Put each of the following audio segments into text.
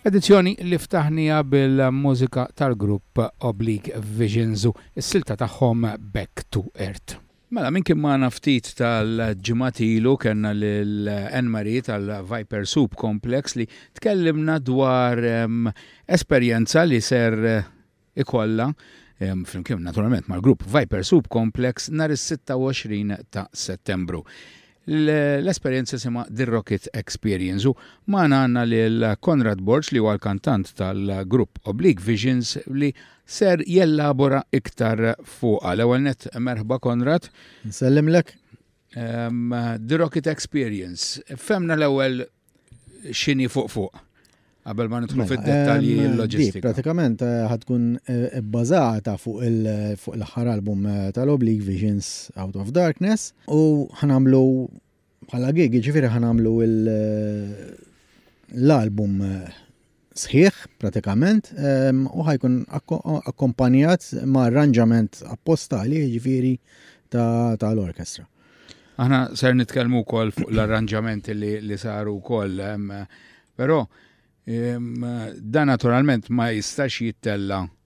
Edizzjoni li ftaħnija bil-mużika tal-grupp Oblique Visions u s-silta tagħhom Back to Earth. Mela, minn kien maħna ftit tal-ġimatilu kena l-Anne-Marie tal-Viper Soup Complex li tkellimna dwar esperjenza li ser ikollha, flimkien naturalment mal-grupp Viper Soup Complex, nhar is-26 ta' Settembru. L-esperjenza sima The Rocket Experience u magħna għandna lil Konrad Borg li huwa l-kantant tal-grupp Oblique Visions li ser jellabora iktar fuqha. L-ewwel net merħba Konrad. Nsellimlek. Um, The Rocket Experience. Femna l-ewwel x'inhi fuq fuq qabel ma nidħlu mela, fid-dettalji ehm, l-loġistika. Pratikament eh, ħatkun eh, bbażata fuq il-aħħar album eh, tal-Oblique Visions Out of Darkness u ħanamlu bħala gig, ġifieri ħanamlu l-album sħiħ pratikament u ħajkun akkompanjat ma' arranġament appostali ġifiri tal-orkestra. Aħna ser nitkellmu wkoll fuq l-arranġamenti li saru wkoll, però dan naturalment ma jistax jittella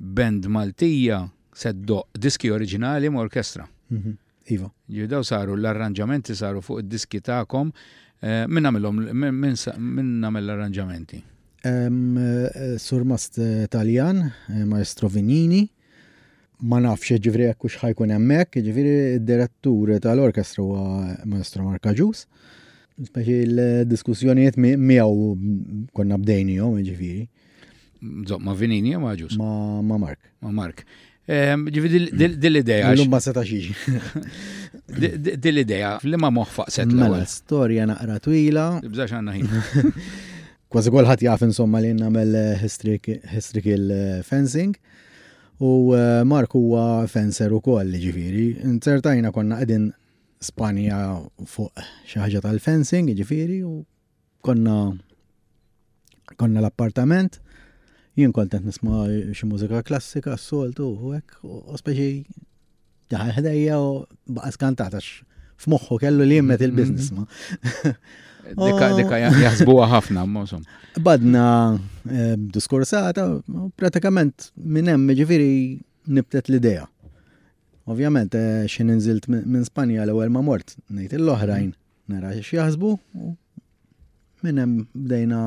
Band Maltija se ddoqq diski oriġinali m'orkestra. Mhm. Iva. Ġi daw saru l-arranġamenti saru fuq id-diski tagħkom. Eh, min għamilhom min għamel l-arranġamenti? Eh, Surmast eh, Taljan, Maestro Vinini, ma nafx ġifri jekk hux ħajkun hemmhekk, ġifri d-direttur tal-orkestra huwa Maestro Markaġus. Speċi l-diskussjonijiet miegħu konna bdejnihom ġifiri. Ġifiri Ma Vinini jew ma ġus? Ma Mark. Ma Mark. Ehm, ġivi dil-ideja. L-lum ma seta xiex. Dil-ideja, li ma moħfaq set. Mela, storja naqra twila. Bżax għanna ħin. Kważi kolħat jaf insomma li namel eh, historical eh, fencing. U eh, Mark huwa fencer u koll ġifiri. Inzertajna konna għedin Spanja fuq xaħġa tal-fencing ġifiri u Konna konna l-appartament, jien kont qed nisma' xi mużika klassika s-soltu u hekk, u speċi daħal ħdejja u baqa' skantata f'moħħu kellu li jimmet il-biznis ma. Dika dika jaħsbuha ħafna, mosum. Badna eh, diskursata, pratikament minn hemm ġifieri nibtet l-idea. Ovvjament, eh, xi ninżilt minn Spanja l-ewwel ma mort, ngħid l-oħrajn Nara x'jaħsbu u minn hemm bdejna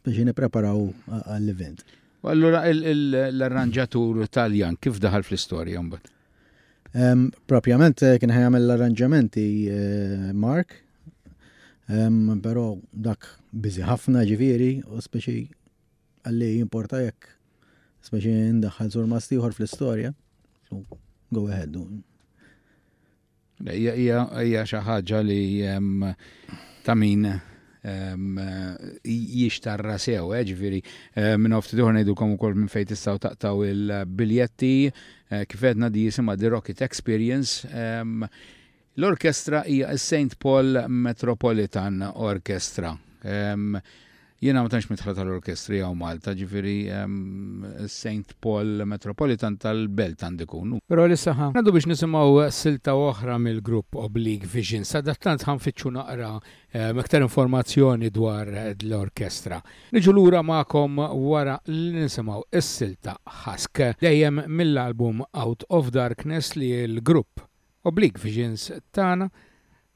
speċi nippreparaw għall-event. Allura l-arranġatur Taljan kif daħal fl-istorja mbagħad? Propjament eh, kien ħajamel l-arranġamenti eh, Mark, però dak biżi ħafna ġifieri u speċi għalli jimporta jekk speċi ndaħħal sur mastiħor fl-istorja. Go ahead. Hija xi ħaġa li ta' min jixtarra sew, eh, ġifieri minn oft diħor ngħidulkom ukoll minn fejn tistgħu taqtaw il-biljetti kif għedna di jisimha The Rocket Experience. L-orkestra hija s-St. Paul Metropolitan Orchestra. Jiena ma tantx mitħla tal-orkestri hawn Malta, ġifieri Saint Paul Metropolitan tal-Belt għandu jkun. Però issa ħa ngħaddu biex nisimgħu silta oħra mill-grupp Oblique Vision. Sadattant ħa nfittxu naqra aktar informazzjoni dwar l-orkestra. Niġu lura magħkom wara li nisimgħu s-silta Husk, dejjem mill-album Out of Darkness li l-grupp Oblique Visions tana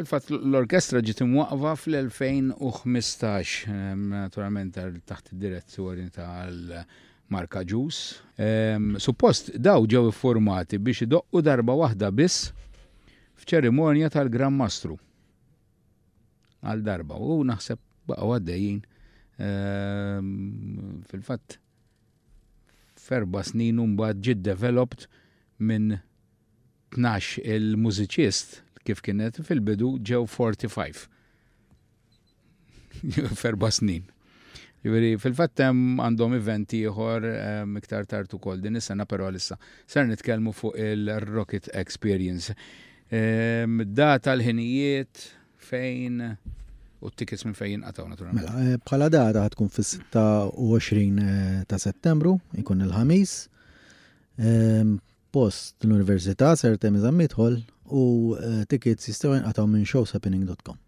Fil-fatt l-orkestra ġiet imwaqfa fl-2015, ehm, naturalment taħt id-direzzjoni tal-Marka Ġus. Ehm, suppost daw ġew iffurmati biex idoqqu darba waħda biss f'ċerimonja tal-Gran Mastru. Għal darba u naħseb baqgħu għaddejjin ehm, fil-fatt F'erba' snin u mbagħad ġiet developed minn tnax il-mużiċist kif kienet fil-bidu ġew 45. F'erba' snin. Ġifieri fil-fatt hemm għandhom event ieħor ehm, iktar tard ukoll din is-sena però għalissa. Ser nitkellmu fuq il-Rocket Experience. Ehm, data l-ħinijiet, Fejn u t-tickets minn fejn jinqataw naturalment. Mela, eh, bħala data tkun fis-26 eh, ta' Settembru, ikun il-ħamis. Ehm, post l-Università ser tem iżammitħol u eh, tickets jistgħu jinqataw minn showshappening.com.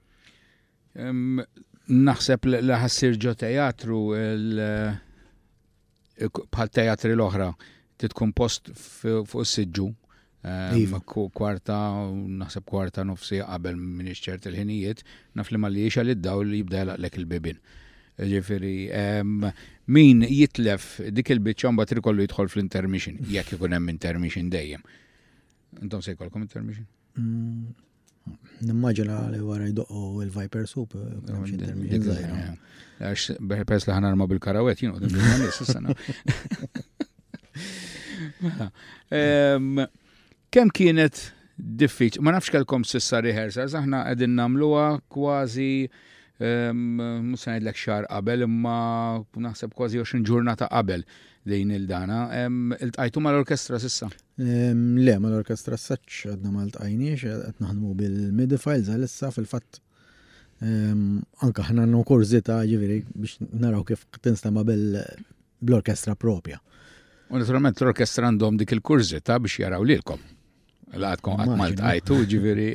Ehm, naħseb li ħassir ġo teatru il- bħal teatri l-oħra, titkun post fuq s-sidġu. Eh, iva. Kwarta, naħseb kwarta nofsi qabel minn iċċert il-ħinijiet, naf li malli jiexa li d-daw li jibda lek il-bibin. Ġifiri, min jitlef dik il-bicċa mba trikollu jidħol fl-intermission, jekk ikun hemm intermission dejjem. Intom se jkollkom intermission? Mm, Nimmaġina li wara jdoqqu il-Viper Soup. Għax beħpes li ħanarma bil-karawet, jino, din mela, Kem kienet diffiċ, ma nafx kelkom sissa rehearsals, aħna għedin namluwa kważi musa ngħidlek xar qabel imma naħseb kważi 20 ġurnata qabel din il-dana. Il-tajtu mal-orkestra sissa? Le, mal-orkestra s-saċ għadna mal tqajniex, għed naħdmu bil-midifiles għal-issa fil-fat anka ħna għannu kurzita ġiviri biex naraw kif tinstema bil-orkestra propja. U naturalment l-orkestra għandhom dik il-kurzita biex jaraw lilkom. Laqatkom għat mal tqajtu ġiviri.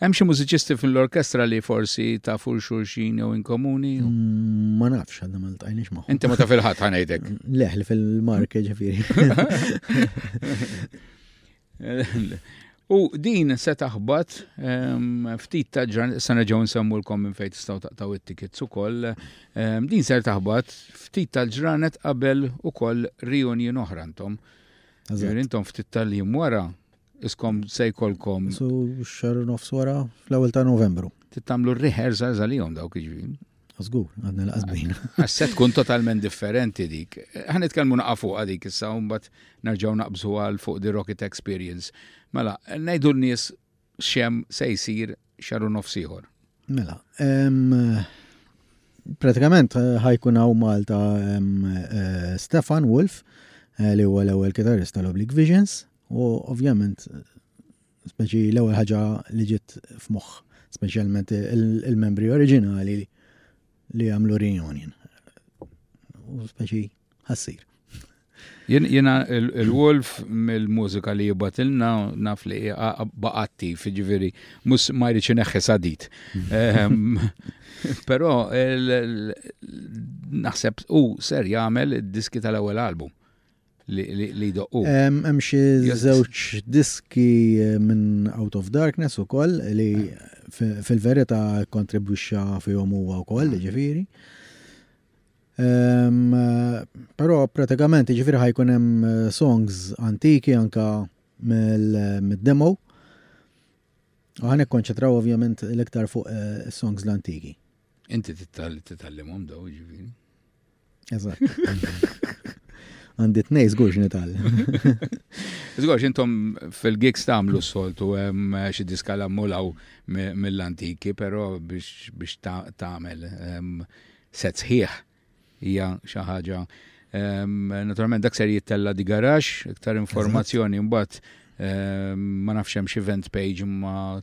Hemm xi mużiċisti fil-orkestra li forsi tafu l-xulxin jew inkomuni? Mm, ma nafx għadna ma ltajniex magħhom. Inti ma taf il-ħadd ħanejdek. Leħ li fil-marke ġifieri. U din se taħbat ehm, ftit ta' ġran, se nerġgħu nsemmulkom minn fejn tistgħu taqtaw it-tickets ukoll. Ehm, din se taħbat ftit ta' ġranet qabel ukoll reunion oħra intom. Intom ftit tal-jiem wara Iskom se jkollkom. Su xar nofs wara fl-ewwel ta' Novembru. Tittamlu r-rehearsals għalihom dawk iġvin. Żgur, għadna l-qasbin. Għasset tkun totalment differenti dik. Ħan nitkellmu naqa' fuq dik issa u mbagħad nerġgħu naqbżu għal fuq di Rocket Experience. Mela, ngħidu n-nies xem se jsir xaru nofs ieħor. Mela, pratikament eh, ħajkun hawn Malta eh, Stefan Wolf eh, li huwa l-ewwel kitarrista l-Oblique Visions U ovvjament, speċi l-ewwel ħaġa li ġiet f'moħħ, speċjalment il-membri oriġinali li għamlu reunion. U speċi ħassir. Jena il-Wolf mill-mużika li jibatilna naf li baqatti, fiġiviri, mus ma jriċi neħħi sadit. Ehm, Pero naħseb u ser jagħmel id-diski tal-ewwel album. li doqqu. Hemm xi żewġ diski eh, minn Out of Darkness ukoll li fil-verità kontribwixxa fihom huwa wkoll, ah. ġifieri. Però pratikament ġifieri ħajkun hemm eh, songs antiki anka mill-demo. Għan ikkonċentraw ovvjament l-iktar fuq eh, songs l-antiki. Inti titallimhom daw ġifieri. Eżatt. Għandi t-nej zgur x'nital. Zgur x'intom fil-gigs tagħmlu s-soltu hemm eh, xi diska l-ammulaw mill-antiki, però biex tagħmel ehm, set sħiħ hija xi ħaġa. Ehm, naturalment dak ser jittella di garax, iktar informazzjoni mbagħad ehm, ma nafx hemm xi event page ma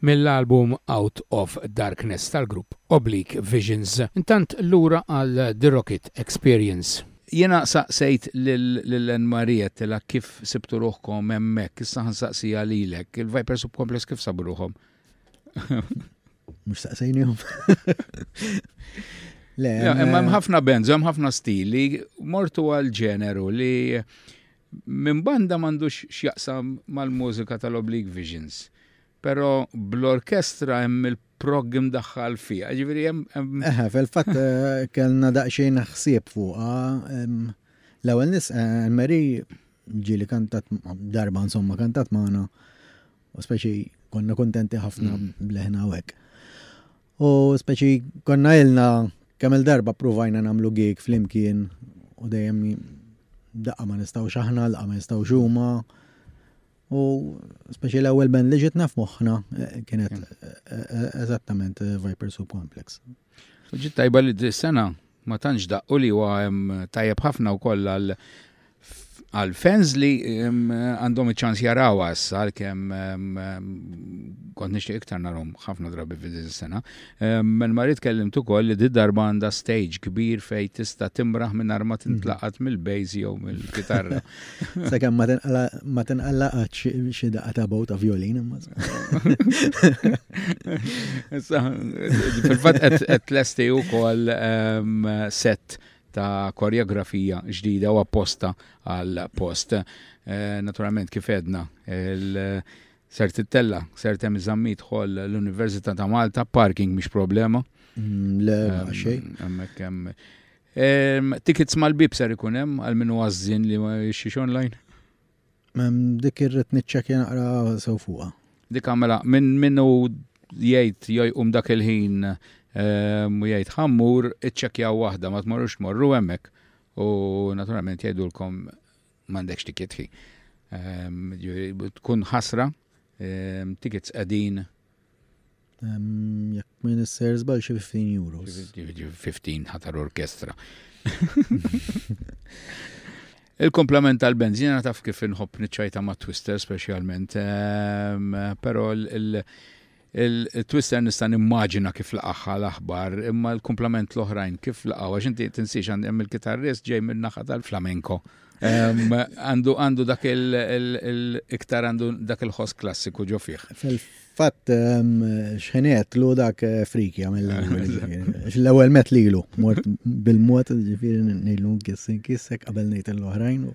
mill-album Out of Darkness tal-grupp Oblique Visions. Intant lura għal The Rocket Experience. Jiena saqsejt lil Ann Marie għedtilha kif sibtu ruħkom hemmhekk, issa ħa nsaqsiha lilek, il-Viper Subcomplex kif sabu ruħhom? Mhux saqsejnihom. Le, imma hemm ħafna bands, hemm ħafna stili, mortu għal ġeneru li minn banda m'għandux x'jaqsam mal-mużika tal-Oblique Visions. Però bl-orkestra hemm il-prog imdaħħal fiha, ġifieri hemm. Eħe, fil-fatt eh, kellna daqsxejn ħsieb fuqha. L-ewwel nis eh, Mary ġieli kantat darba insomma kantat magħna u speċi konna kontenti ħafna mm. bleħna u hekk. U speċi konna ilna kemm il-darba provajna nagħmlu gig flimkien u dejjem daqqa ma nistgħux aħna, daqqa ma nistgħux huma. U speċi l-ewwel band li ġiet naf moħħna eh, kienet eh, eh, eżattament Viper Soup Complex. U ġiet tajba li dis-sena ma tantx daqqu li huwa tajjeb ħafna wkoll għal għal fans li għandhom iċ-ċans jaraw għassa għal kem kont nixtieq iktar narhom ħafna drabi f'din is-sena. L-marid kellimt ukoll li di darba għandha stage kbir fejn tista' timraħ mingħajr ma tintlaqat mhm. mill-bass jew mill-kitarra. Sakemm ma tinqallaqat xi daqqa ta' bow ta' violin imma. Fil-fatt qed tlesti wkoll ehm, set ta' koreografija ġdida u apposta għal post. Eh, naturalment kif edna, Ser tittella, ser temm iżammi tħol l-Università ta' Malta, parking mhix problema. Mm, le, ehm, xejn. Hemmhekk hemm. Ehm, tickets mal-bib ser ikun hemm għal minnu għażżin li ma jxiex online. Ehm, dik irrid niċċekkja naqra sew fuqha. Dik għamela minn minnu jgħid jojqum dak il-ħin u jgħid ħammur iċċekkjaw waħda ma tmorrux morru hemmhekk u naturalment jgħidulkom M'għandekx ticket fi. Ehm, tkun ħasra, ehm, tickets qegħdin. Ehm, jekk minn is-ser żball xi 15 euros. 15 ħatar orkestra. Il-komplement tal-benzina taf kif inħobb niċċajta ma' twister speċjalment, però il- Il-twister nista' nimmaġina kif laqagħha l-aħbar, imma l-kumplament l-oħrajn kif laqgħu għax inti tinsiex għand hemm il-kitarrist ġej min-naħa tal-flamenco. Għandu għandu dak il-iktar għandu dak il-ħoss klassiku ġo fih. Fatt, ehm, xħenet lu dak eh, friki għamil l-ewel met lilu, mort bil-mot ġifiri nilu kissin kissek qabel nejt l-oħrajn u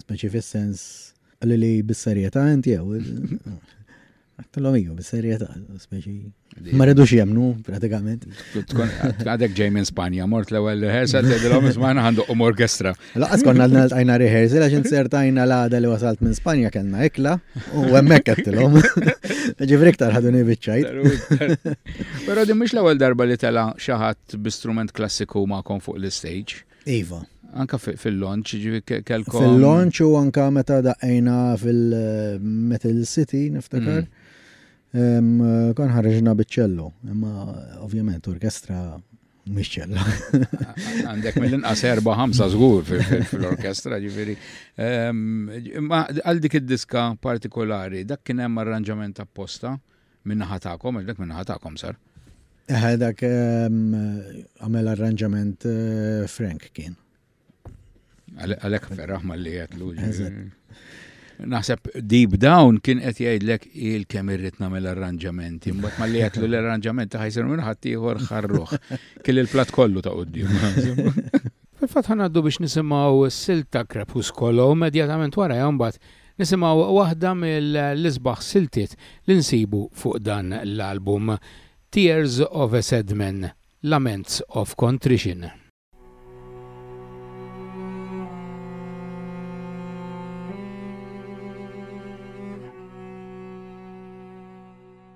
Speċi fis-sens li li bis-serjetà int jew. Għattilhom iju bis-serjetà, speċi. Ma rridux jemnu, pratikament. Għadek ġej minn Spanja, mort l-ewwel rehearsal tgħidilhom isma' għandu um orkestra. Laqas konna għaltajna rehearsal għax insertajna l-għada li wasalt minn Spanja kellna ikla u hemmhekk għattilhom. Ġifri iktar ħaduni biċċajt. Però din mhux l-ewwel darba li tela' xi ħadd bi strument klassiku magħkom fuq l-istage. Iva. Anka fil-launch, ġivi kelkom. Fil-launch u anka meta daqqajna fil-Metal City, niftakar. Mm. Kon ħarġna biċċello, imma ovvjament orkestra mhix ċello. Għandek mill-inqas erba' ħamsa żgur fil-orkestra, ġifieri. Imma għal dik id-diska partikolari, dak kien hemm arranġament apposta Min-naħa tagħkom, għax dak min-naħa tagħkom sar. Eħe, dak ehm, għamel arranġament eh, Frank kien. Għalek ferraħ ma li għetlu. Naħseb deep down kien qed jgħidlek il kemm irrid nagħmel arranġamenti, mbagħad ma li għetlu l-arranġament ta' ħajsir minn ħadd ieħor ħarruh. Kien il-plat kollu ta' qudiem. Fil-fatt ħanaddu biex nisimgħu s-silta Crepuscolo immedjatament wara jgħambat Nisimgħu waħda mill-isbaħ siltiet li nsibu fuq dan l-album, Tears of a Sad Man, Laments of Contrition.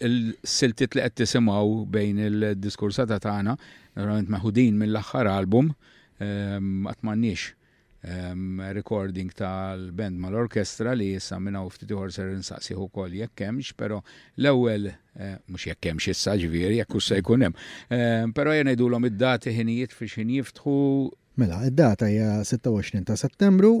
Il-siltiet li qed tisimgħu bejn il-diskursata tagħna, naturalment meħudin mill-aħħar album, ehm, qatt m'għandniex ehm, recording tal-band mal-orkestra li issa minn hawn ftit ieħor ser insaqsih ukoll jekk hemmx, però l-ewwel eh, mhux jekk hemmx issa ġifieri jekk se jkun hemm. Ehm, però jien ngħidulhom id-dati ħinijiet fiex ħin jiftħu. Mela, id-data hija 26 ta' Settembru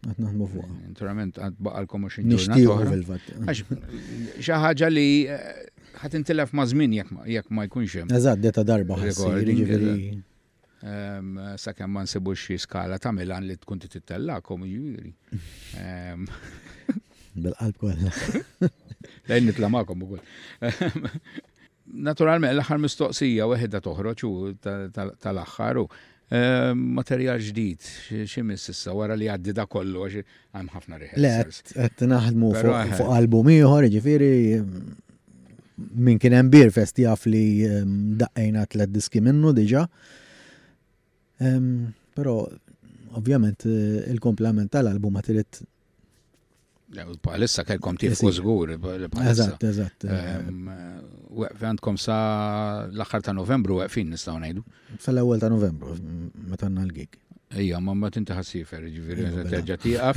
Għat naħmu fuq. Eh, naturalment, għad baqalkom 20 ġurnata. Għax xaħġa li eh, ħat intilef ma' żmien jekk ma jkunx hemm. Eżatt, deta darba ħassir. Ehm, sa kemm ma nsibu xi skala ta' Milan li tkun tittellakom jiġifieri. Ehm. Bil-qalb kollha. Lejn nitla' magħkom ukoll. Ehm, Naturalment l-aħħar mistoqsija weħda toħroġ u tal-aħħar u materjal ġdid xi miss issa wara li għaddi da kollu għax hemm ħafna rehearsals. Le, qed naħdmu fuq album ieħor, jiġifieri min kien hemm Beerfest jaf li daqqejna tliet diski minnu diġà. Però, ovvjament, il-komplement tal-album ma trid Palissa kelkom tifqu żgur. Eżatt, eżatt. Għandkom sa l-aħħar ta' Novembru waqfin nistgħu ngħidu. Sa l-ewwel ta' Novembru meta għandna l-gig. Ejja, ma ma tinti ħassifer, ġifieri terġa' tieqaf.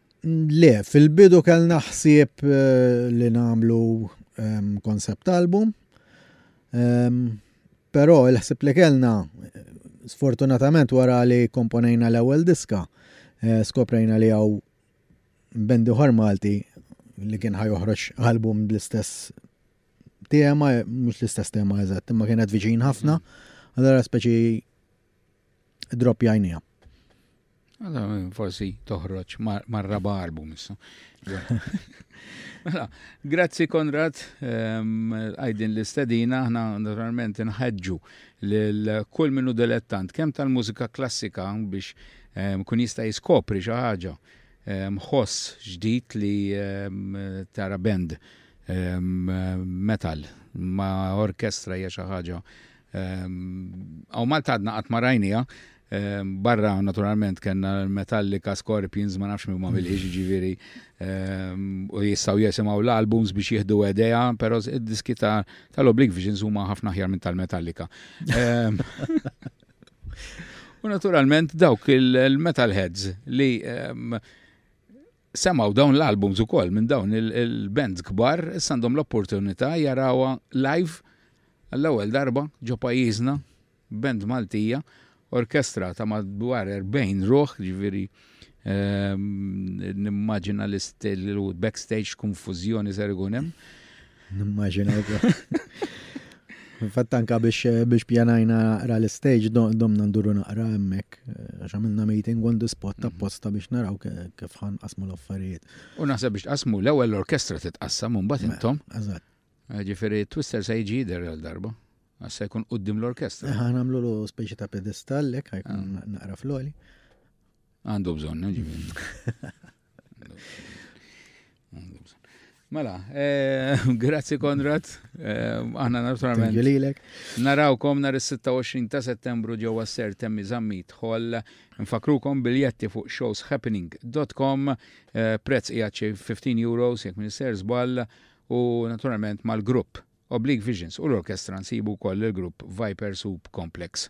Le, fil-bidu kellna ħsieb li nagħmlu konsept ehm, album. Ehm, però il-ħsieb li kellna sfortunatament wara li komponejna l-ewwel diska, eh, skoprejna li hawn bendi ħor Malti li kien ħajoħroġ album bl-istess tema, mhux l-istess tema eżatt, imma kienet viċin ħafna. Allora speċi Droppja għajnija. Għada, forsi toħroċ marraba album issa. Mela, grazzi Konrad, ehm, għajdin l-istedina, ħna naturalment nħedġu l-kull minnu dilettant, kem tal-mużika klassika biex ehm, kun jista jiskopri xaħġa, ehm, ħoss ġdijt li tara band metal ma orkestra hija xi ħaġa Għaw Malta għadna qatt ma rajnija, barra naturalment kena l-Metallica, Scorpions, ma nafx minn ma mill-ħiġ ġiviri, u jistaw jesimaw l-albums biex jihdu edeja, pero diski tal-Oblique Visions huma ħafna ħjar minn tal-Metallica. U naturalment dawk il-Metalheads li Semgħu dawn l-albums ukoll minn dawn il-bands kbar, issa għandhom l-opportunità jarawha live għall-ewwel darba ġo pajjiżna, band Maltija, orkestra ta' madwar 40 ruħ, ġifieri ehm, nimmaġina l-istilu backstage x'kunfużjoni ser ikun hemm. Nimmaġina wkoll. Fatt anka biex biex pjanajna naqra l-stage domna nduru naqra hemmhekk għax għamilna meeting on the spot mhm. apposta biex naraw kif ħan qasmu l-affarijiet. U naħseb biex tqasmu l-ewwel l-orkestra titqassam u mbagħad intom. Eżatt. Eh, ġifieri Twister se jiġi jidher għal darba. Għassa jkun qudiem l-orkestra. Eh, ħan għamlu l speċi ta' pedestallek, ħajkun ah. naqra fl-oli. Għandu bżonn, eh, ġifieri. Mela, eh, grazzi Konrad, eh, aħna naturalment. Għililek. Narawkom nar 26 ta' settembru ġewwa ser temmi zammit ħol nfakrukom biljetti fuq showshappening.com eh, prezz iħaċi 15 euros jek minister zbal u naturalment mal-grupp Oblique Visions u l-orkestra nsibu koll il-grupp Viper Soup Complex.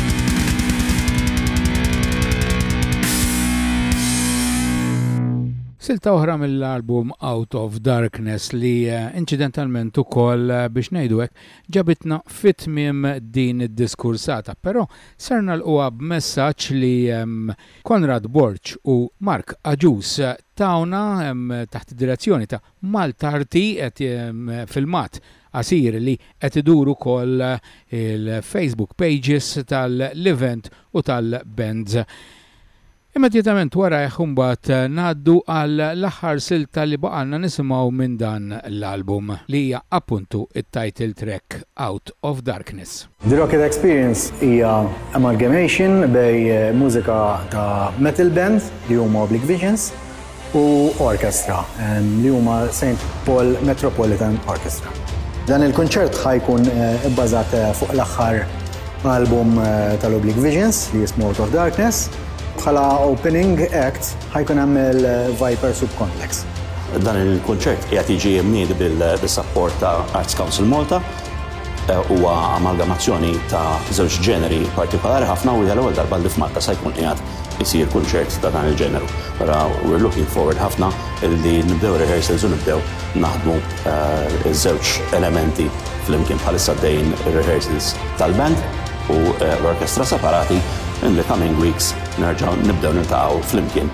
Silta oħra mill-album Out of Darkness li eh, incidentalment ukoll eh, biex ngħidu hekk ġabitna fit-tmiem din id-diskursata, però ser nalquha b'messaġġ li ehm, Konrad Borċ u Mark Aġus eh, tawna ehm, taħt direzzjoni ta' Maltarti qed ehm, filmat qasir li qed idur ukoll il-Facebook pages tal-event u tal-bands. Immedjatament warajh imbagħad ngħaddu għal l-aħħar silta li baqgħalna nisimgħu minn dan l-album li hija appuntu t-title track Out of Darkness. The Rocket Experience hija amalgamation bej mużika ta' metal band li huma Oblique Visions u orchestra li huma Saint Paul Metropolitan Orchestra. Dan il-kunċert ħa jkun ibbażat fuq l-aħħar album tal-Oblique Visions li jismu Out of Darkness. Bħala opening act ħa jkun hemm il-Viper Subcomplex. Dan il-kunċert qiegħed jiġi mniedi bis-sapport ta' Arts Council Malta. Huwa amalgamazzjoni ta' żewġ ġeneri partikolari ħafna u hija l-ewwel darba li f'Malta sa jkun qiegħed isir kunċert ta' dan il-ġeneru. Allura we're looking forward ħafna li nibdew rehearsals u nibdew naħdmu ż-żewġ elementi flimkien. Bħalissa għaddejjin ir-rehearsals tal-band u l-orkestra separati. In the coming weeks nerġgħu nibdew niltaqgħu flimkien.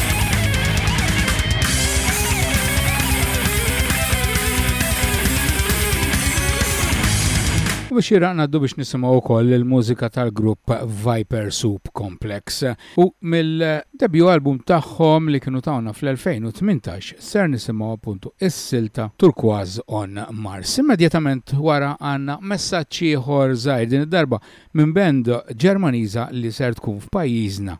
U biex jiraq naddu biex nisimaw ukoll il-mużika tal-grupp Viper Soup Complex. U mill-debju album tagħhom li kienu tawna fl-2018 ser nisimgħu appuntu is-silta Turquaz on Mars. Immedjatament wara għandna messaġġ ieħor żgħir din id-darba minn band Ġermaniża li ser tkun f'pajjiżna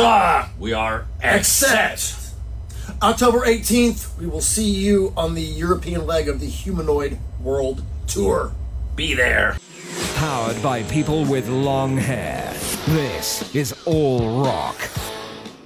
Delta! We are Accept! October 18th, we will see you on the European leg of the Humanoid World Tour. Be there. Powered by people with long hair. This is All Rock.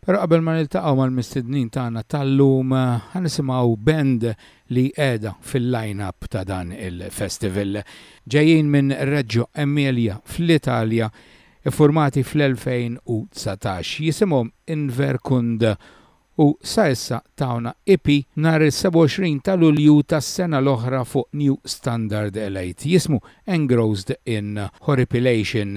Però qabel ma niltaqgħu mal-mistednin tagħna tal-lum, ħa nisimgħu band li qiegħda fil-line-up ta' dan il-festival. Ġejjin minn Reggio Emilia fl-Italja, iffurmati fl-2019. Jisimhom Inverkund u sa issa tawna EP nhar is-27 ta' Lulju tas-sena l-oħra fuq New Standard Elite. Jismu Engrossed in Horripilation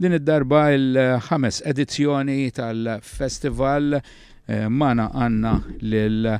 Din id-darba il-ħames edizzjoni tal-festival eh, mana għanna lil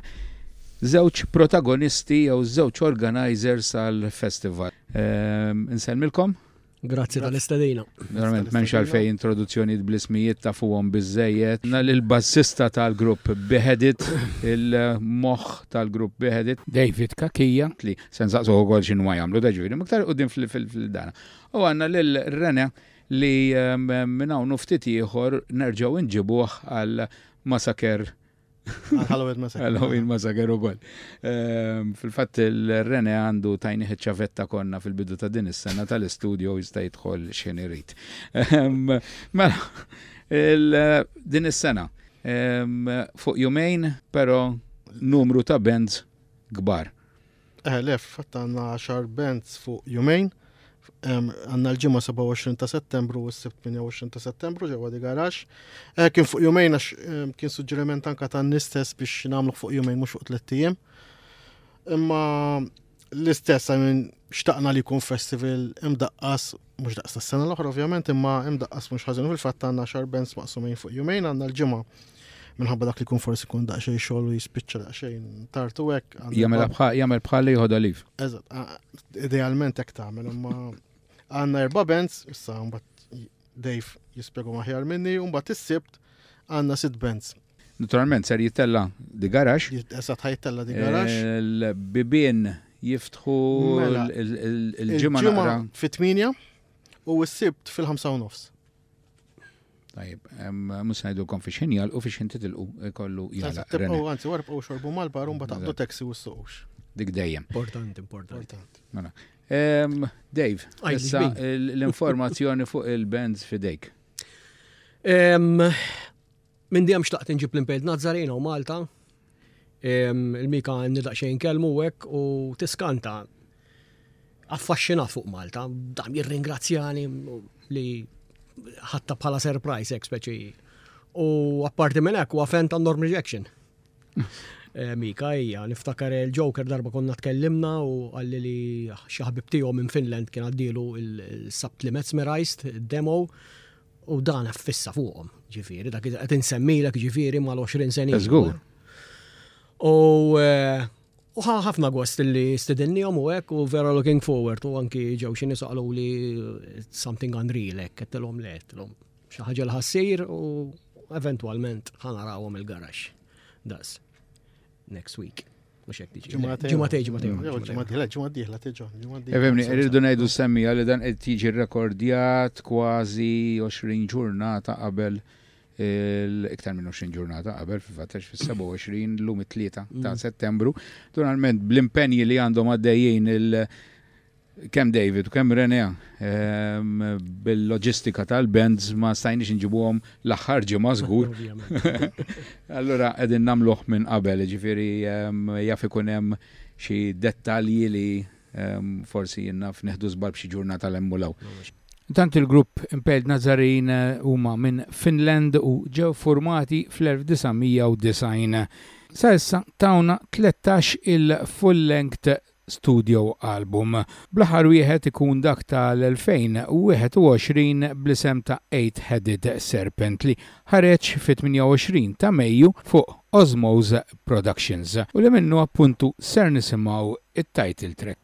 żewġ protagonisti jew żewġ organizers tal-festival. Eh, Insemmilkom? Grazzi tal-istadina. Verament menx għalfej introduzzjonijiet bl-ismijiet ta' fuqhom biżejjed. Il-bassista tal-grupp Beheaded, il-moħħ tal-grupp Beheaded. David Kakija. Li se nsaqsu wkoll x'inhu ma jagħmlu da ġuri, miktar qudiem fil-dana. U għandna lil Rene li minn hawn ftit ieħor nerġgħu nġibuh għal Massacre Halloween Massacre. Halloween Massacre ukoll. Ehm, fil-fatt il-Rene għandu tajni ċavetta konna fil-bidu ta' din is-sena tal-istudio jista' jidħol x'ħin irid. Ehm, mela, din is-sena ehm, fuq jumejn, però numru ta' bands kbar. Eh, lef, għanna 10 bands fuq jumejn. Għanna l-ġimma 27 ta' settembru u s-sibt 28 ta' settembru ġewwa di garax. Eh, kien fuq jumejn għax kien suġġeriment anka ta' nistess biex namlu fuq jumejn mux fuq tlettijiem. Imma l-istess, xtaqna li kun festival imdaqqas mhux daqs tas-sena l-oħra ovvjament, imma hemm daqqas mhux ħażin fil-fatt għandna xar bands maqsumejn fuq jumejn għandna l-ġimgħa minħabba dak li kun forsi kun daqsxejn xogħol u jispiċċa daqsxejn tartu hekk. Jagħmel bħal li jħodha lif. Eżatt, idealment hekk tagħmel imma għandna erba' bands, issa mbagħad Dave jispjegu maħjar minni, u mbagħad is-sibt għandna sitt bands. Naturalment ser jittella di garax. Eżatt ħajtella di garax. Il-bibien jiftħu mela, il-ġimgħa naqra. Fit-8 u s-sibt fil-5 u nofs. Tajib, mus najdu kon fi xin jgħal u fi xin titilqu e, kollu jgħal. Tibqaw għanzi warb u xorbu mal-bar un bataqdu taxi u s-suqux. Dik dejjem. Important, important. Mela. Dave, issa l-informazzjoni fuq il-bands fidejk. Minn dejjem xtaqt inġib l-impejl Nazzarejna u Malta. Il-mika għanni daqxejn kelmu hekk u tiskanta. Affaxxina fuq Malta, dam jirringrazzjani li ħatta bħala surprise hekk speċi. U apparti minn hekk huwa fan ta' norm rejection. Eh, mika hija niftakar il-Joker darba konna tkellimna u għalli li xi ħabib tiegħu minn Finland kien għaddielu il-Sabt li Metzmerized, demo U dan qed fissa fuqhom, ġifieri, dak qed insemmilek ġifieri mal-20 sena. Żgur. U eh, U ħafna gost li stedinniehom u hekk u vera looking forward u anki ġew xi nisaqlu li eh, something unreal hekk qedtilhom le qedtilhom xi ħaġa l-ħassir u eventwalment ħanarawhom il-garax. Das. Next week. Mux hekk tiġi. Ġimgħatej, ġimgħatej. Ġimgħatej, ġimgħatej, la tiġi. Efemni, irridu ngħidu semmija li dan qed jiġi rekordjat kważi 20 ġurnata qabel iktar minn 20 ġurnata qabel fil-fattex fis-27 l-lum it-3 ta' mm. settembru. Naturalment bl-impenji li għandhom għaddejjin il- Kemm David u kemm Renee bil-loġistika tal-bands ma stajniex inġibuhom l-aħħar ġimgħa żgur. Allura qegħdin nagħmluh minn qabel, ġifieri jaf ikun hemm xi dettalji li forsi jinnaf neħdu żball b'xi ġurnata l hemm u law. Tant il-grupp Impelled Nazarene huma minn Finland u ġew formati fl-1990. Sa issa tawna 13 il-full-length studio album, bl-aħħar wieħed ikun dak tal-2021 bl-isem ta' Eight Headed Serpent li ħareġ fit-28 ta' Mejju fuq Osmose Productions u li minnu appuntu ser nisimgħu t-title track.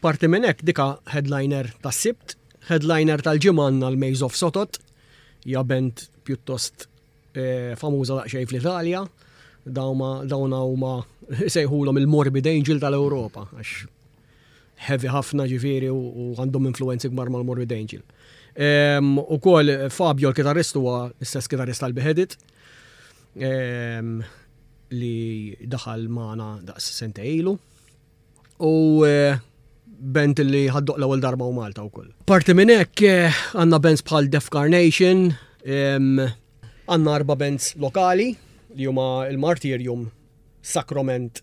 Apparti minn hekk dika headliner tas-Sibt, headliner tal-ġimgħa għandna l-Maze of Sotot, hija band pjuttost eh, famuża daqsxejn fl-Italja, dawn huma sejħulhom il-Morbid Angel tal-Ewropa għax heavy ħafna ġifieri u għandhom influenzi kbar mal-Morbid Angel. U kol Fabio l-kitarrist huwa istess kitarrist tal-Beheaded li daħal maħna daqs sente ilu. U eh, band li ħaddoq l-ewwel darba u Malta wkoll. Parti minn hekk eh, għandna bands bħal Def Carnation, għandna arba bands lokali li huma il-Martyrium, Sacrament,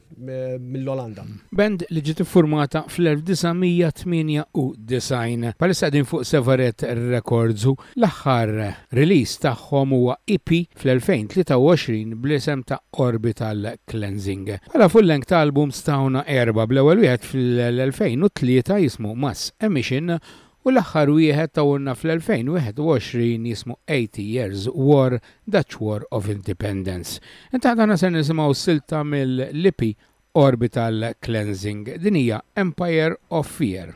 mill-Olanda. Band li ġiet iffurmata fl-1998. Palissa qegħdin fuq Sevaret Records u l-aħħar release tagħhom huwa EP fl-2023 bl-isem ta' Orbital Cleansing. Bħala full-length ta' albums tawna erba' bl-ewwel wieħed fl-2003 jismu Mass Emission U l-aħħar wieħed tawulna fl-2021 jismu Eighty Years War, Dutch War of Independence. Intant aħna ser nisimgħu silta mill-LP Orbital Cleansing. Din hija Empire of Fear.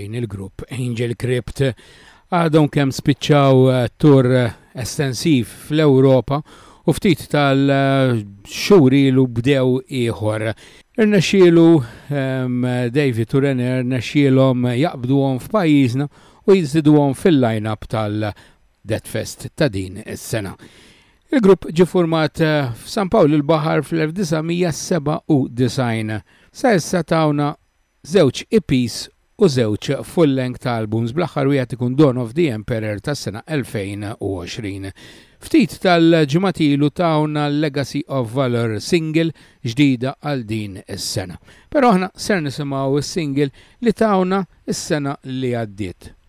Din il-grupp Angel Crypt għadhom kemm spiċċaw tour estensiv fl-Ewropa u ftit tal-xhur ilu bdew ieħor. Irnexxielu ehm, Davy Turener rnexxielhom jaqbduhom f'pajjiżna u jiżdiduhom fil-line-up tal-Deathfest ta' din is-sena. Il-grupp ġie format eh, f'San Pawl il-Baħar fl-1997. Sa issa tawna Żewġ EPs u żewġ full-length albums, bl-aħħar wieħed ikun Dawn of the Emperor tas-sena 2020. Ftit tal-ġimgħat ilu tawna Legacy of Valour, single ġdida għal din is-sena. Però aħna ser nisimgħu s-single li tawna s-sena li għaddiet.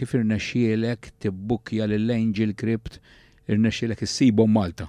kif irnexxielek tibbukkja lil Angel Crypt irnexxielek issibhom Malta.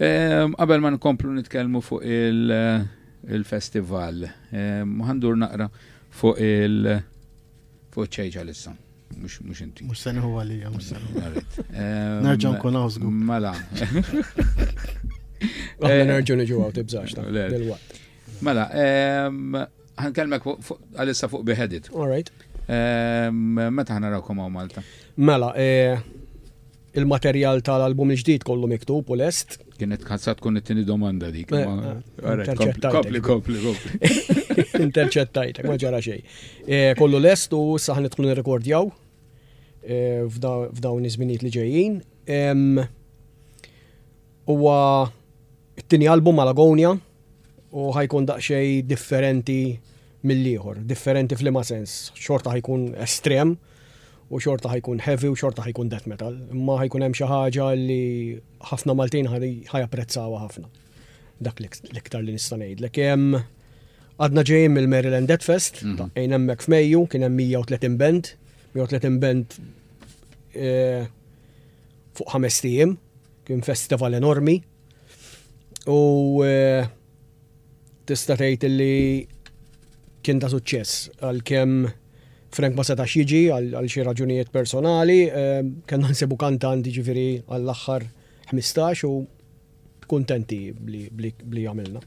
Qabel ma nkomplu nitkellmu fuq il-festival, ħandur naqra fuq il- fuq ċejġa l-issa. Mux inti. Mux sani huwa li għam sani. Nerġa nkun għawżgu. Mela. Għamna nerġu nġu għaw tibżax ta' dil-waqt. Mela, ħankelmek għalissa fuq biħedit. All right. Meta ħana rawkom għaw Malta? Mela, eh, Il-materjal tal-album il-ġdid kollu miktub u lest. Kienet ħassa tkun it-tieni domanda dik. Eh, eh, kompli, kompli, kompli. Interċettajtek, ma ġara xejn. Eh, kollu lest u saħni tkun irrekordjaw f'dawn iż-żminijiet li ġejjin. Huwa t-tieni album għal Agonia u ħajkun daqsxejn differenti mill-ieħor, differenti fl-ima sens. Xorta ħajkun estrem, u xorta ħa jkun heavy u xorta ħa jkun death metal, imma ħa jkun hemm xi ħaġa li ħafna Maltin ħa japprezzawha ħafna. Dak l-iktar li nista' ngħidlek. Hemm għadna ġejjin mill-Maryland Death Fest, mhm. ejn hemmhekk f'Mejju kien hemm 130 band, 130 band eh, fuq ħames tiem, kien festival enormi. U eh, Tista' tgħid illi kien ta' suċċess għalkemm Frank ma setax jiġi għal xi raġunijiet personali, ehm, kellna nsibu kantant jiġifieri għall-aħħar 15 u kuntenti bli għamilna.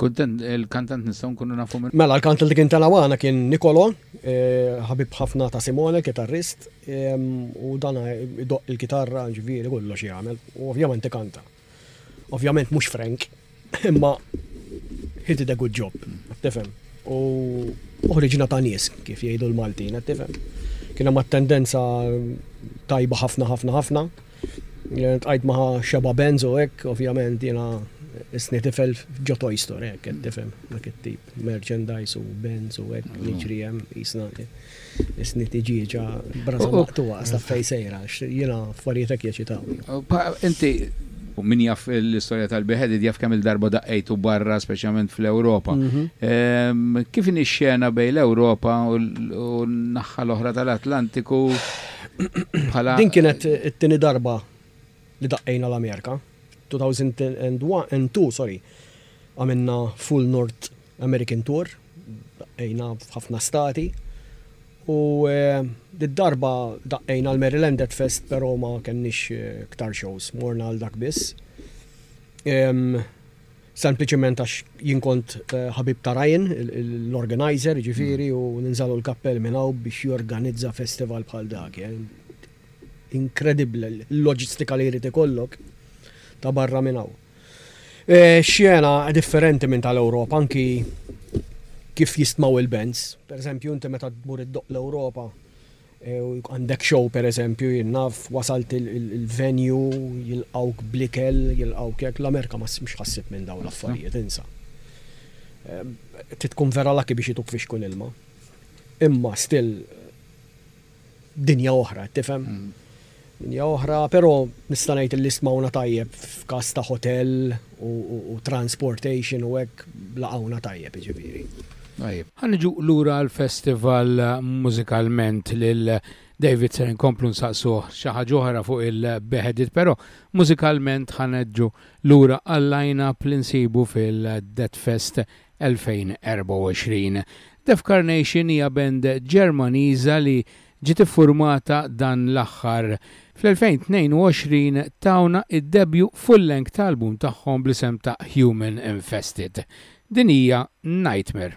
Kuntent, il-kantant nistgħu nkunu nafu minn. Mela, l-kantant li kien tal-awana kien Nikolo, eh, ħabib ħafna ta' Simone, kitarrist, ehm, u dana eh, doq il-kitarra ġifieri kollox jagħmel, u ovvjament ikanta. Ovvjament mhux Frank, imma he did a good job, tifhem. U uħriġna ta' nies kif jgħidu l-Maltin, tifhem. Kien hemm tendenza tajba ħafna ħafna ħafna. Tqajt maħa xeba Benz u hekk, ovvjament jiena isni tifel ġo Toy Store, hekk tifhem, dak it-tip, merchandise u Benz u hekk, jiġri hemm jisna. Isni tiġieġa braza maqtuwa, għasta fej sejra, jina f'warijetek jaċitaw. Inti, u min jaff l-istoria tal-beheaded jaff kemm il-darba daqqejtu barra, specialment fl-Europa. Mhm. Ehm, kif in xena bej l-Europa u n-naħħa l-oħra tal-Atlantiku bħala. Din kienet it-tini darba li daqqejna l-Amerika. 2002, sorry, għamilna full North American Tour, daqqejna f'ħafna stati u did-darba daqqejna l-Maryland Dead Fest però ma kenniex ktar shows, morna għal dak biss. Sempliċiment għax jien kont ħabib ta' Ryan, l-organizer ġifieri u ninżalu l-kappell minn hawn biex jorganizza festival bħal dak. Inkredibbli l-loġistika li jrid ikollok ta' barra minn hawn. Eh, xena differenti minn tal-Ewropa, anki kif jistmaw il-bands. Per eżempju, inti meta tmur id-doq l-Ewropa, eh, għandek show per eżempju, jinnaf, wasalt il-venue, jilqawk blikel, jilqawk jek, l-Amerika ma s-simx ħassib minn daw l-affarijiet, insa. Eh, titkun vera laki biex jituk fiex kun ilma. Imma still dinja oħra, tifhem? Mm. Dinja oħra, però nista' ngħid li stmawna tajjeb f'każ ta' hotel u transportation u hekk laqawna tajjeb jiġifieri. Tajjeb. Ħanġu lura l-festival mużikalment lil David ser inkomplu nsaqsuh xi ħaġa oħra fuq il-beħedit, però mużikalment ħaneġġu lura għall-lineup li nsibu fil-Dead Fest 2024. Defcarnation hija band Ġermaniża li ġiet iffurmata dan l-aħħar. Fl-2022 tawna d-debju full-length album tagħhom bl-isem ta' Human Infested. Din hija Nightmare.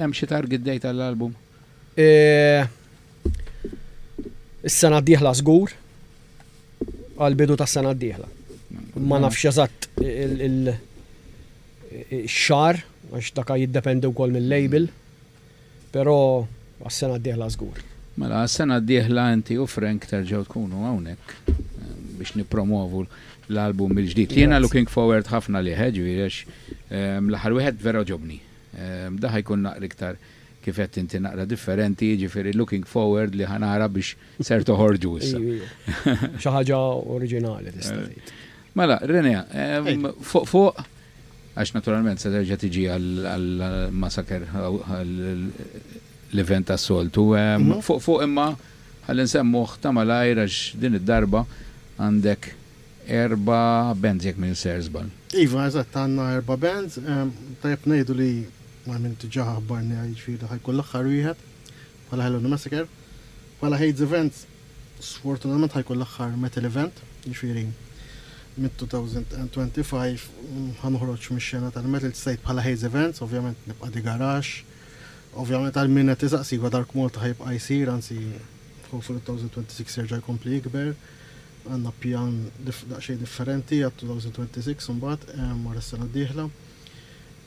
Hemm xi target date għall-album? Eh, is-sena d-dieħla żgur għal-bidu ta' sena d-dieħla. Ma nafx eżatt il-xar, għax daka jiddependi wkoll mill-label. Pero għas-sena d-dieħla żgur. Mela għas-sena d-dieħla inti u Frank terġgħu tkunu hawnhekk biex nippromovu l-album mill-ġdid. Jiena looking forward ħafna liħ, eh, ġifieri għax ehm, l-aħħar wieħed vera ġobni. Ehm, Daħ jkun naqra iktar kif qed inti naqra differenti, ġifieri looking forward li ħanara biex Ser toħorġu issa. Xi ħaġa oriġinali tista' tgħid. Mela, Renea, fuq fuq għax naturalment se terġa' tiġi għall-masaker l-event tas-soltu. Mhm. Fuq fuq imma ħalli nsemmuh ta' malajr għax din id-darba għandek erba bands jekk minn ser żball. Iva, eżatt, għandna erba bands, tajjeb ngħidu li ma minn tiġaħ ħabbarni għajġ fida ħajkun l-aħħar wieħed. bħala Hell in a Massacre, bħala Hades Events sfortunatament ħa jkun l-aħħar metal event, jiġifieri mit-2025 ħa noħroġ mix-xena tal-metal state bħala Hades Events, ovvjament nibqa' The Garage, ovvjament għal min qed isaqsi iva Dark Malta ħa jibqa' jsir, anzi hopefully 2026 jerġa' jkompli jikber, għandna pjan daqsxejn differenti għat-2026 imbagħad wara s-sena d-dieħla.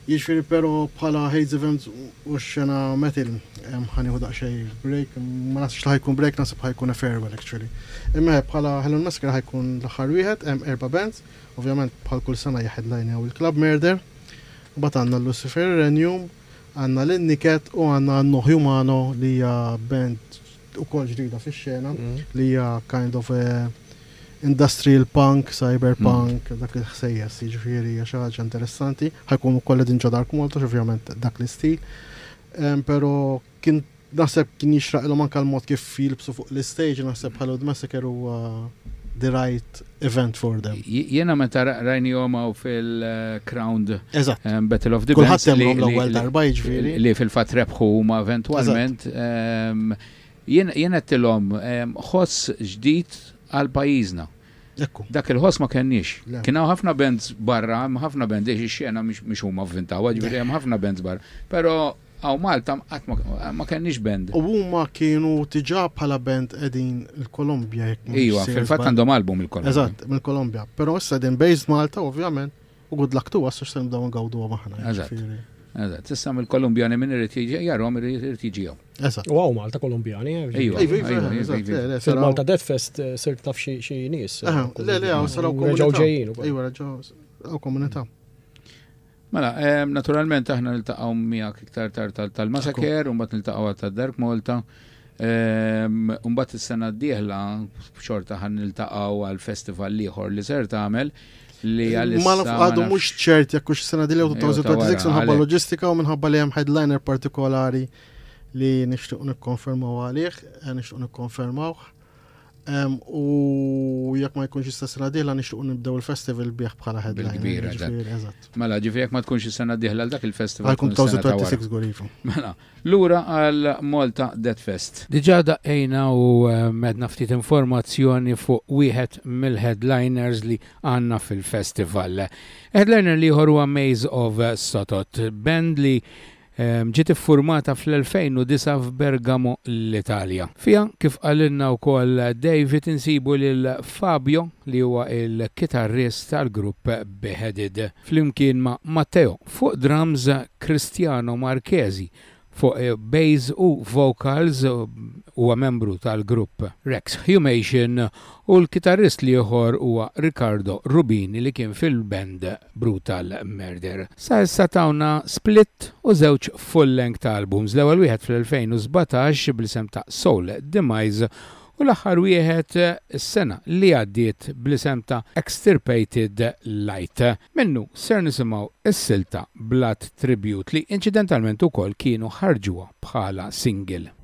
Jiġifieri però bħala Hades Events u x-xena Metal ħa nieħu daqsxejn break, ma naħsibx li ħa jkun break naħseb ħa jkun a farewell actually. Imma hekk bħala Halloween Massacre ħa jkun l-aħħar wieħed, hemm erba' bands, ovvjament bħal kull sena jihheadlinejaw il-Club Murder, imbagħad għandna l-Lucifer Irenium, għandna lil Niket u għandna Anno Humano li hija band ukoll ġdida fix-xena li hija kind of industrial punk, cyberpunk, hmm. dak il-ħsejjes, jiġifieri hija xi ħaġa interessanti. Ħajkun ukoll qegħdin ġo Dark Malta, ovvjament dak l-istil. Però kien naħseb kien jixraqilhom anke l-mod kif jilbsu fuq l-istage, naħseb Hallowed Massacre huwa the right event for them. Jena meta rajni joma u fil-Crowned um, Battle of the Bands. l-ewwel darba jiġifieri. Li fil-fatt rebħu huma eventwalment. Um, jien għettilom, um, ħoss ġdid għal pajjiżna. Ekku. Dak il-ħoss ma kenniex. Kien hawn ħafna bands barra, ħafna bands ix xena mhux huma vvintaw, ġifieri hemm ħafna bands barra. Però Hawn Malta qatt ma kenniex band. U huma kienu diġà bħala band qegħdin il-Kolombja jekk mhux. Iva, fil-fatt għandhom album il-Kolombja. Eżatt, mill-Kolombja. Però issa din based Malta ovvjament u good luck to us għax se nibdew ngawduhom aħna. Eżatt. Eżatt, issa mill-Kolumbjani min irid jiġi jarhom irid jiġi hawn. Eżatt. U hawn Malta Kolumbjani. Iva, iva. Fil-Malta Death Fest sirt taf xi nies. Le, le, hawn saraw komunità. Iva, reġgħu ġejjin. Iva, reġgħu komunità. Mela, naturalment aħna niltaqgħu miegħek iktar tard tal-Masaker, u mbagħad niltaqgħu għad tad-Dark Malta. U mbagħad is-sena d-dieħla xorta ħan niltaqgħu għal festival ieħor li ser tagħmel li għal Ma naf għadu mhux ċert jekk hux sena d-dieħla 2026 minħabba loġistika u minħabba li hemm headliner partikolari li nixtieq nikkonfermaw għalih, eh, nixtieq nikkonfermawh. U jekk ma jkunx jista' sena diħla nixtiequ nibdew il-festival bih bħala headline. Bil-kbira, ġifieri, eżatt. Mela, ġifieri jekk ma tkunx is-sena d-dieħla dak il-festival. Għalkun 2026 żgur iva. Mela, lura għal Malta Dead Fest. Diġà daqqejna u għedna ftit informazzjoni fuq wieħed mill-headliners li għandna fil-festival. Headliner l-ieħor huwa Maze of Sotot, band li Ġiet iffurmata fl-2009 f'Bergamo l-Italja. Fiha, kif qalilna wkoll David, insibu lil Fabio li huwa l-kitarrist tal-grupp Beheaded, flimkien ma' Matteo fuq drums, Cristiano Marchesi fuq bass u vocals, huwa membru tal-grupp Rexhumation, u l-kitarrist l-ieħor huwa Ricardo Rubini li kien fil-band Brutal Murder. Sa issa tawna split u żewġ full-length albums, l-ewwel wieħed fl-2017 bl-isem ta' Soul Demise u l-aħħar wieħed is-sena li għaddiet bl-isem ta' Extirpated Light. Minnu ser nisimgħu s-silta Blood Tribute li inċidentalment ukoll kienu ħarġuha bħala single.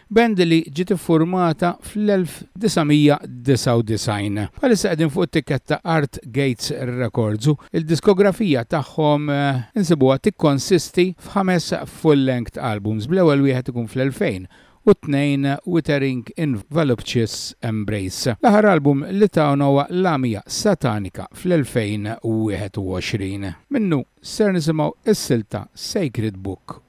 Band li ġiet iffurmata fl-1999. Bħalissa qegħdin fuq it-tikketta Art Gates Records u l-diskografija tagħhom insibuha tikkonsisti f'ħames full-length albums bl-ewwel wieħed ikun fl-2002 Withering in Voluptuous Embrace. L-aħħar album li tawna huwa Lamia Satanica fl-2021. Minnu ser nisimgħu s-silta Sacred Book.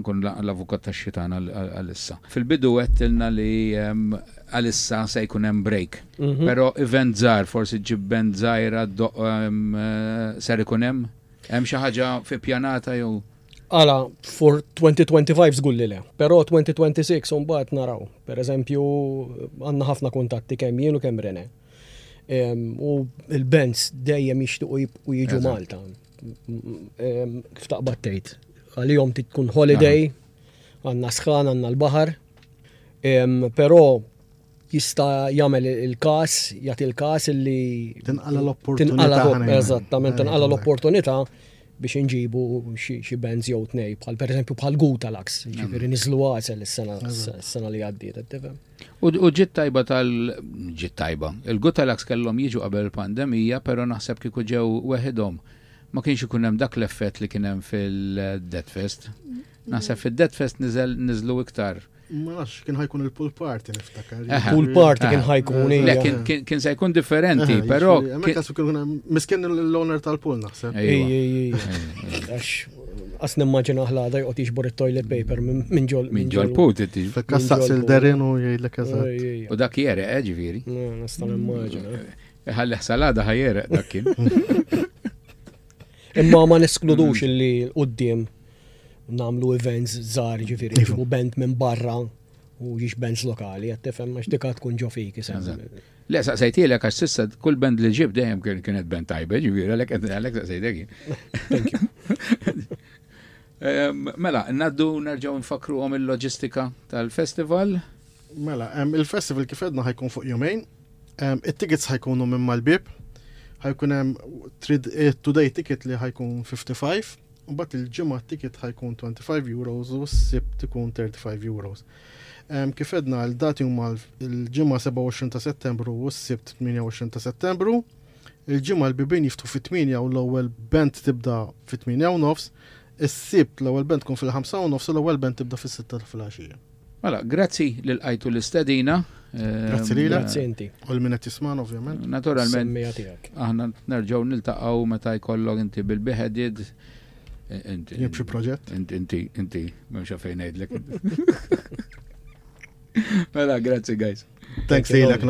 ħankun l-avukat ta' xitan għal-issa. Fil-bidu għettilna li ehm, għal-issa se jkun hemm break. Mhm. Pero event zar, forsi ġibben zaħira ehm, eh, ser ikun hemm? Hemm xi ħaġa fi pjanata jew? Għala, for 2025 zgur li le, pero 2026 unbat naraw. Per eżempju, għanna ħafna kuntatti kemm jien u kemm Rene. U il-bands dejjem jixtiqu jibqu jiġu Malta. Kif taqbad tgħid, għalihom tkun holiday, għanna sħan, għanna l-baħar. Pero jista' jagħmel il-każ, jagħti il-każ li tinqala l-opportunità. Eżattament, eh, tinqala l-opportunità biex inġibu xi bands jew tnej, bħal pereżempju bħal Guta Laks, ġifieri niżlu għasel is-sena li għaddiet, tifhem. U ġiet tajba tal ġiet tajba. Il-Guta Laks kellhom jiġu qabel il-pandemija, però naħseb kieku ġew weħidhom ma kienx ikun hemm dak l-effett li kien hemm fil-Dead Fest. Naħseb fil-Dead Fest niżlu iktar Ma nafx, kien ħajkun il-pool party niftakar. Pool party kien ħajkun. Le, kien se jkun differenti, però. Mekka su kien miskin l-owner tal-pool naħseb. Għax, għas nimmaġina ħlada jgħot jixbor il-toilet paper minn ġol. Minn ġol pool, titti. Fekka saqs il-derin u jgħidlek eżat. U dak jere, eh, ġviri. Nistan immaġina. Ħalli ħsalada ħajere dak kien. Imma ma neskludux illi l-qoddim nagħmlu events żgħar ġifieri iva. u band minn barra u jiex bands lokali, għat tifhem għax dikha tkun ġo fik Le, saqsajtielek għax sissa kull band li ġib dejjem kienet band tajba, ġifieri għalhekk qed għalhekk saqsajtek. Ehm, mela, naddu nerġgħu nfakru għom il-loġistika tal-festival. Mela, ehm, il-festival kif edna ħajkun fuq jumejn, ehm, it-tickets ħajkunu minn mal-bib, ħajkun hemm eh, today ticket li ħajkun 55 Imbagħad il-Ġimgħa t-ticket ħa jkun €25 u s-Sibt ikun €35. Kif għedna l-dati huma l-Ġimgħa 27 ta' Settembru u s-Sibt 28 ta' Settembru. Il-Ġimgħa l-bibien jiftħu fit-tmienja u l-ewwel band tibda fit-tmienja u nofs. Is-Sibt l-ewwel band tkun fil-ħamsa u nofs u l-ewwel band tibda fis-sitta ta' filgħaxija. Mela, grazzi li lqajtu l-istedina. Grazzi li Grazzi inti. U l-minet tisman, ovvjament. Naturalment. Semmija tiegħek. Aħna nerġgħu niltaqgħu meta jkollok inti bil-biħedid. Inti. Jibxi proġett. Inti, inti, inti, m'hemmx fejn ngħidlek. Mela, grazzi guys. Thanks li l-ek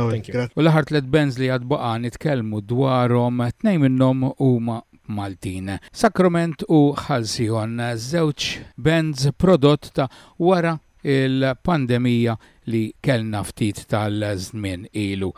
U l-ħar tlet bands li għadbaqa nitkellmu dwarhom tnejn minnhom huma Maltin. Sacrament u Halcyon, żewġ bands prodott ta' wara l-pandemija li kellna ftit tal-żmien ilu.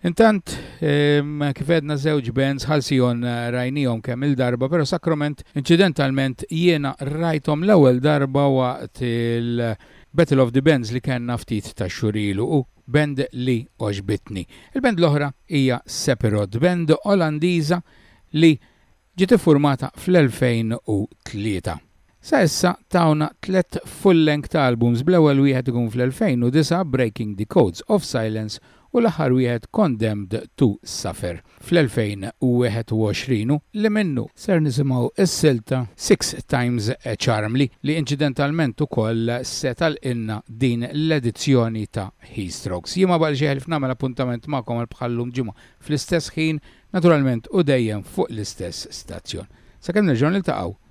Intant, kif għedna żewġ bands, Halcyon rajniehom kemm-il darba, però Sacrament inċidentalment jiena rajthom l-ewwel darba waqt il-Battle of the Bands li kellna ftit tax-xhur ilu u Band li għoġbitni. Il-band l-oħra hija Sepirot, band Olandiża li ġiet iffurmata fl-2003. Sa issa tawna tliet full-length albums bl-ewwel wieħed ikun fl-2009, Breaking the Codes of Silence u l-aħħar wieħed Condemned to Suffer. fl-2021 u li minnu ser nisimgħu s-silta Six Times a Charm li li inċidentalment ukoll se tagħlqilna din l-edizzjoni ta' Heatstrokes. Jien ma baqgħli xi ħlief nagħmel appuntament magħkom għal bħal llum ġimgħa fl-istess ħin, naturalment u dejjem fuq l-istess stazzjon. Sakemm nerġgħu niltaqgħu,